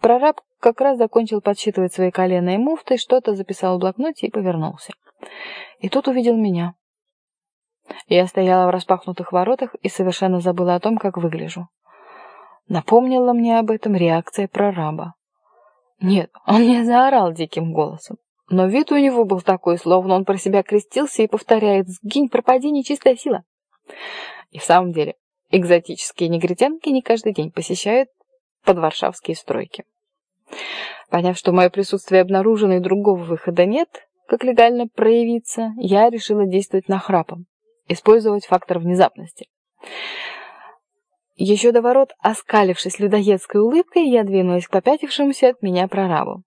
Прораб как раз закончил подсчитывать свои колена и муфты, что-то записал в блокноте и повернулся. И тут увидел меня. Я стояла в распахнутых воротах и совершенно забыла о том, как выгляжу. Напомнила мне об этом реакция прораба. Нет, он не заорал диким голосом. Но вид у него был такой, словно он про себя крестился и повторяет «Сгинь, пропади, нечистая сила». И в самом деле, экзотические негритянки не каждый день посещают подваршавские стройки. Поняв, что мое присутствие обнаружено и другого выхода нет, как легально проявиться, я решила действовать нахрапом, использовать фактор внезапности. Еще до ворот, оскалившись людоедской улыбкой, я двинулась к попятившемуся от меня прорабу.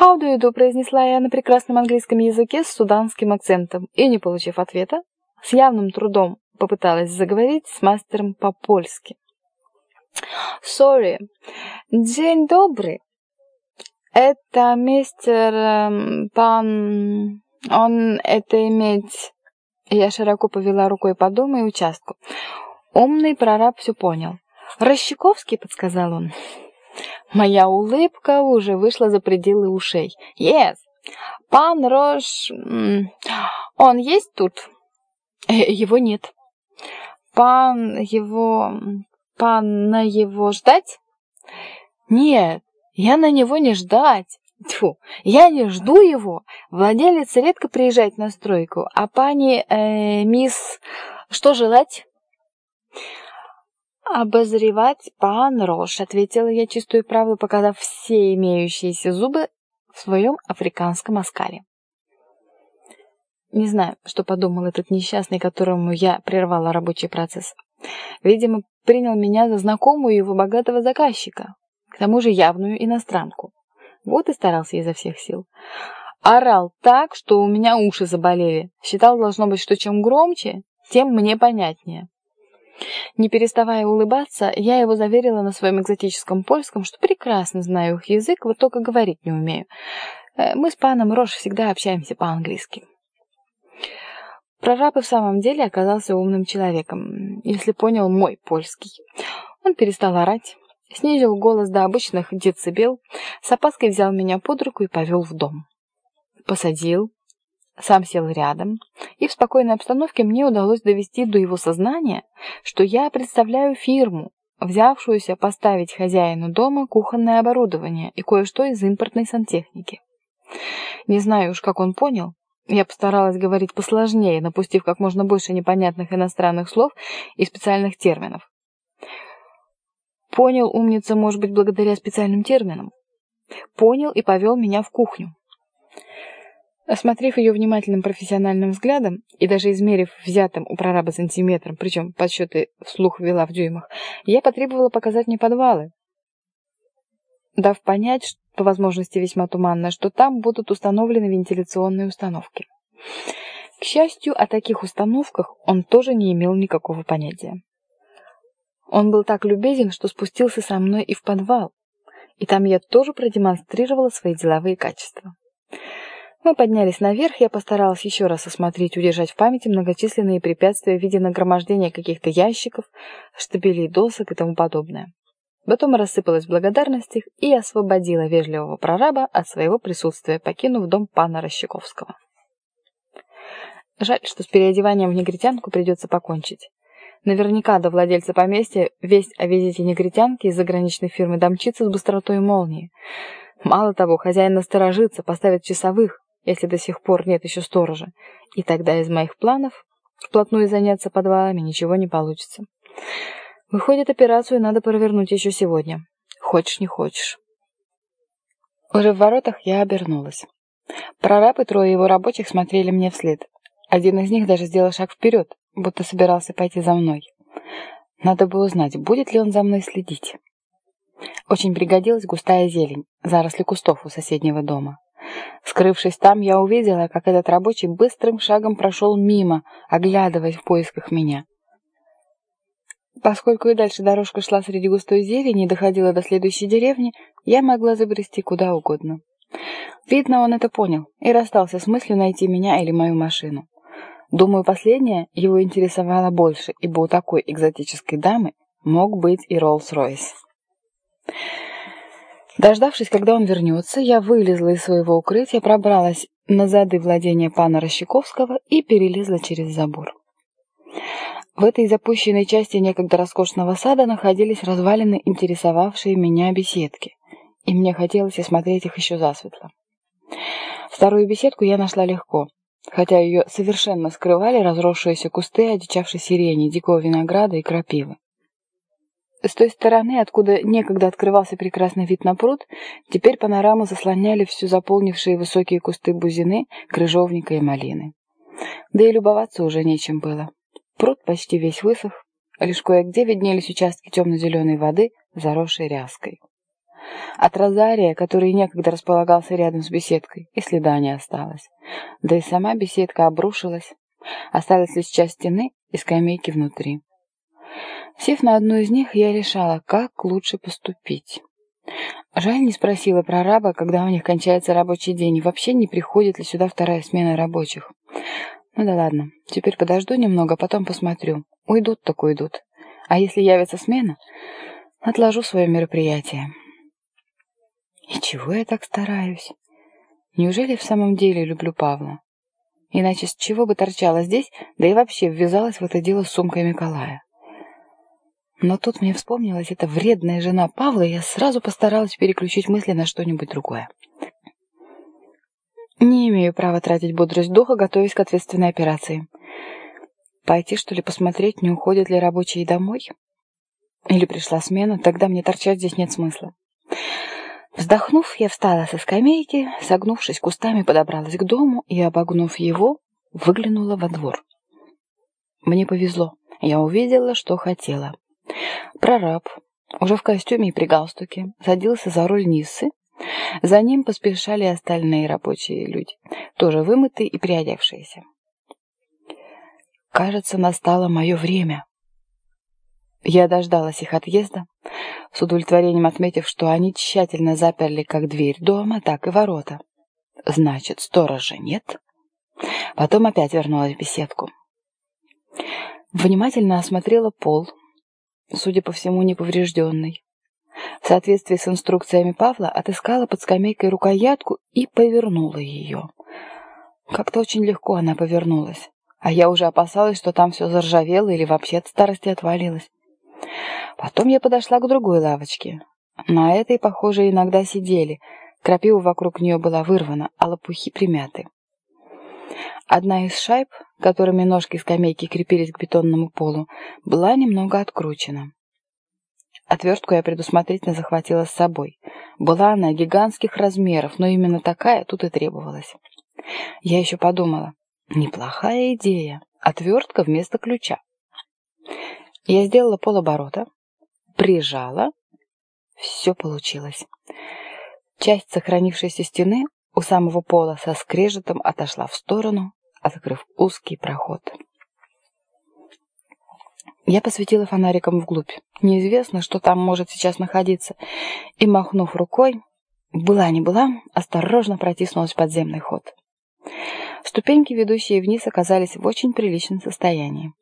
«How do you do?» — произнесла я на прекрасном английском языке с суданским акцентом, и, не получив ответа, с явным трудом попыталась заговорить с мастером по-польски. «Sorry. День добрый. Это мистер... Эм, пан... Он это иметь...» Я широко повела рукой по дому и участку. Умный прораб все понял. «Рощаковский», — подсказал он. Моя улыбка уже вышла за пределы ушей. «Yes! Пан Рош... Он есть тут?» э, «Его нет». «Пан его... Пан на его ждать?» «Нет, я на него не ждать. Тьфу, я не жду его. Владелец редко приезжает на стройку. А пани, э, мисс, что желать?» «Обозревать пан Рош», — ответила я чистую правду, показав все имеющиеся зубы в своем африканском оскале. Не знаю, что подумал этот несчастный, которому я прервала рабочий процесс. Видимо, принял меня за знакомую его богатого заказчика, к тому же явную иностранку. Вот и старался изо всех сил. Орал так, что у меня уши заболели. Считал, должно быть, что чем громче, тем мне понятнее. Не переставая улыбаться, я его заверила на своем экзотическом польском, что прекрасно знаю их язык, вот только говорить не умею. Э, мы с паном Рош всегда общаемся по-английски. Прораб и в самом деле оказался умным человеком, если понял мой польский. Он перестал орать, снизил голос до обычных децибел, с опаской взял меня под руку и повел в дом. Посадил, сам сел рядом, и в спокойной обстановке мне удалось довести до его сознания, что я представляю фирму, взявшуюся поставить хозяину дома кухонное оборудование и кое-что из импортной сантехники. Не знаю уж, как он понял, я постаралась говорить посложнее, напустив как можно больше непонятных иностранных слов и специальных терминов. Понял, умница, может быть, благодаря специальным терминам. Понял и повел меня в кухню. Осмотрев ее внимательным профессиональным взглядом и даже измерив взятым у прораба сантиметром, причем подсчеты вслух вела в дюймах, я потребовала показать мне подвалы, дав понять, по возможности весьма туманно, что там будут установлены вентиляционные установки. К счастью, о таких установках он тоже не имел никакого понятия. Он был так любезен, что спустился со мной и в подвал, и там я тоже продемонстрировала свои деловые качества. Мы поднялись наверх, я постаралась еще раз осмотреть, удержать в памяти многочисленные препятствия в виде нагромождения каких-то ящиков, штабелей досок и тому подобное. Потом рассыпалась в благодарностях и освободила вежливого прораба от своего присутствия, покинув дом пана Рощаковского. Жаль, что с переодеванием в негритянку придется покончить. Наверняка до владельца поместья весть о визите негритянки из заграничной фирмы домчится с быстротой молнии. Мало того, хозяин насторожится, поставит часовых, если до сих пор нет еще сторожа. И тогда из моих планов вплотную заняться подвалами ничего не получится. Выходит, операцию надо провернуть еще сегодня. Хочешь, не хочешь. Уже в воротах я обернулась. Прораб и трое его рабочих смотрели мне вслед. Один из них даже сделал шаг вперед, будто собирался пойти за мной. Надо бы узнать, будет ли он за мной следить. Очень пригодилась густая зелень, заросли кустов у соседнего дома. Скрывшись там, я увидела, как этот рабочий быстрым шагом прошел мимо, оглядываясь в поисках меня. Поскольку и дальше дорожка шла среди густой зелени и доходила до следующей деревни, я могла забрести куда угодно. Видно, он это понял и расстался с мыслью найти меня или мою машину. Думаю, последнее его интересовало больше, ибо у такой экзотической дамы мог быть и Роллс-Ройс. Дождавшись, когда он вернется, я вылезла из своего укрытия, пробралась на зады владения пана Рощаковского и перелезла через забор. В этой запущенной части некогда роскошного сада находились развалины, интересовавшие меня беседки, и мне хотелось осмотреть их еще засветло. Вторую беседку я нашла легко, хотя ее совершенно скрывали разросшиеся кусты одичавшей сирени, дикого винограда и крапивы. С той стороны, откуда некогда открывался прекрасный вид на пруд, теперь панораму заслоняли всю заполнившие высокие кусты бузины, крыжовника и малины. Да и любоваться уже нечем было. Пруд почти весь высох, лишь кое-где виднелись участки темно-зеленой воды, заросшей ряской. От розария, который некогда располагался рядом с беседкой, и следа не осталось. Да и сама беседка обрушилась. Осталась лишь часть стены и скамейки внутри. Сев на одну из них, я решала, как лучше поступить. Жаль, не спросила про раба, когда у них кончается рабочий день, и вообще не приходит ли сюда вторая смена рабочих. Ну да ладно, теперь подожду немного, потом посмотрю. Уйдут так уйдут. А если явится смена, отложу свое мероприятие. И чего я так стараюсь? Неужели в самом деле люблю Павла? Иначе с чего бы торчала здесь, да и вообще ввязалась в это дело с сумкой Николая? Но тут мне вспомнилась эта вредная жена Павла, и я сразу постаралась переключить мысли на что-нибудь другое. Имею права тратить бодрость духа, готовясь к ответственной операции. Пойти, что ли, посмотреть, не уходят ли рабочие домой? Или пришла смена, тогда мне торчать здесь нет смысла. Вздохнув, я встала со скамейки, согнувшись кустами, подобралась к дому и, обогнув его, выглянула во двор. Мне повезло. Я увидела, что хотела. Прораб, уже в костюме и при галстуке, садился за руль Ниссы. За ним поспешали остальные рабочие люди, тоже вымытые и приодевшиеся. Кажется, настало мое время. Я дождалась их отъезда, с удовлетворением отметив, что они тщательно заперли как дверь дома, так и ворота. Значит, сторожа нет. Потом опять вернулась в беседку. Внимательно осмотрела пол, судя по всему, неповрежденный. В соответствии с инструкциями Павла отыскала под скамейкой рукоятку и повернула ее. Как-то очень легко она повернулась, а я уже опасалась, что там все заржавело или вообще от старости отвалилось. Потом я подошла к другой лавочке. На этой, похоже, иногда сидели. Крапива вокруг нее была вырвана, а лопухи примяты. Одна из шайб, которыми ножки скамейки крепились к бетонному полу, была немного откручена. Отвертку я предусмотрительно захватила с собой. Была она гигантских размеров, но именно такая тут и требовалась. Я еще подумала, неплохая идея, отвертка вместо ключа. Я сделала полоборота, прижала, все получилось. Часть сохранившейся стены у самого пола со скрежетом отошла в сторону, открыв узкий проход. Я посветила фонариком вглубь. Неизвестно, что там может сейчас находиться. И, махнув рукой, была не была, осторожно протиснулась в подземный ход. Ступеньки, ведущие вниз, оказались в очень приличном состоянии.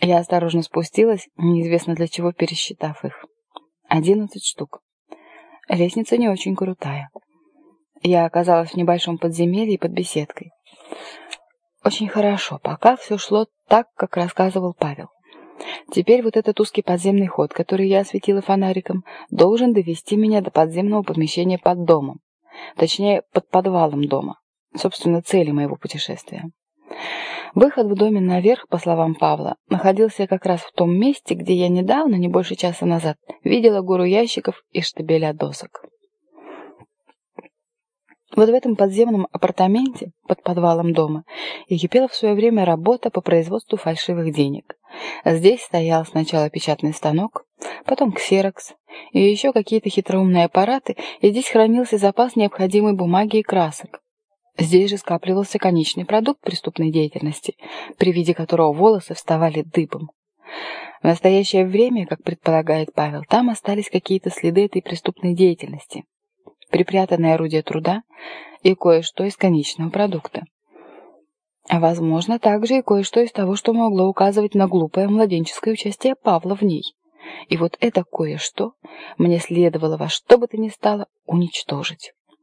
Я осторожно спустилась, неизвестно для чего пересчитав их. Одиннадцать штук. Лестница не очень крутая. Я оказалась в небольшом подземелье под беседкой. Очень хорошо, пока все шло так, как рассказывал Павел. Теперь вот этот узкий подземный ход, который я осветила фонариком, должен довести меня до подземного помещения под домом. Точнее, под подвалом дома. Собственно, цели моего путешествия. Выход в доме наверх, по словам Павла, находился как раз в том месте, где я недавно, не больше часа назад, видела гору ящиков и штабеля досок. Вот в этом подземном апартаменте под подвалом дома и кипела в свое время работа по производству фальшивых денег. Здесь стоял сначала печатный станок, потом ксерокс и еще какие-то хитроумные аппараты, и здесь хранился запас необходимой бумаги и красок. Здесь же скапливался конечный продукт преступной деятельности, при виде которого волосы вставали дыбом. В настоящее время, как предполагает Павел, там остались какие-то следы этой преступной деятельности припрятанное орудие труда и кое-что из конечного продукта. А возможно, также и кое-что из того, что могло указывать на глупое младенческое участие Павла в ней. И вот это кое-что мне следовало во что бы то ни стало уничтожить.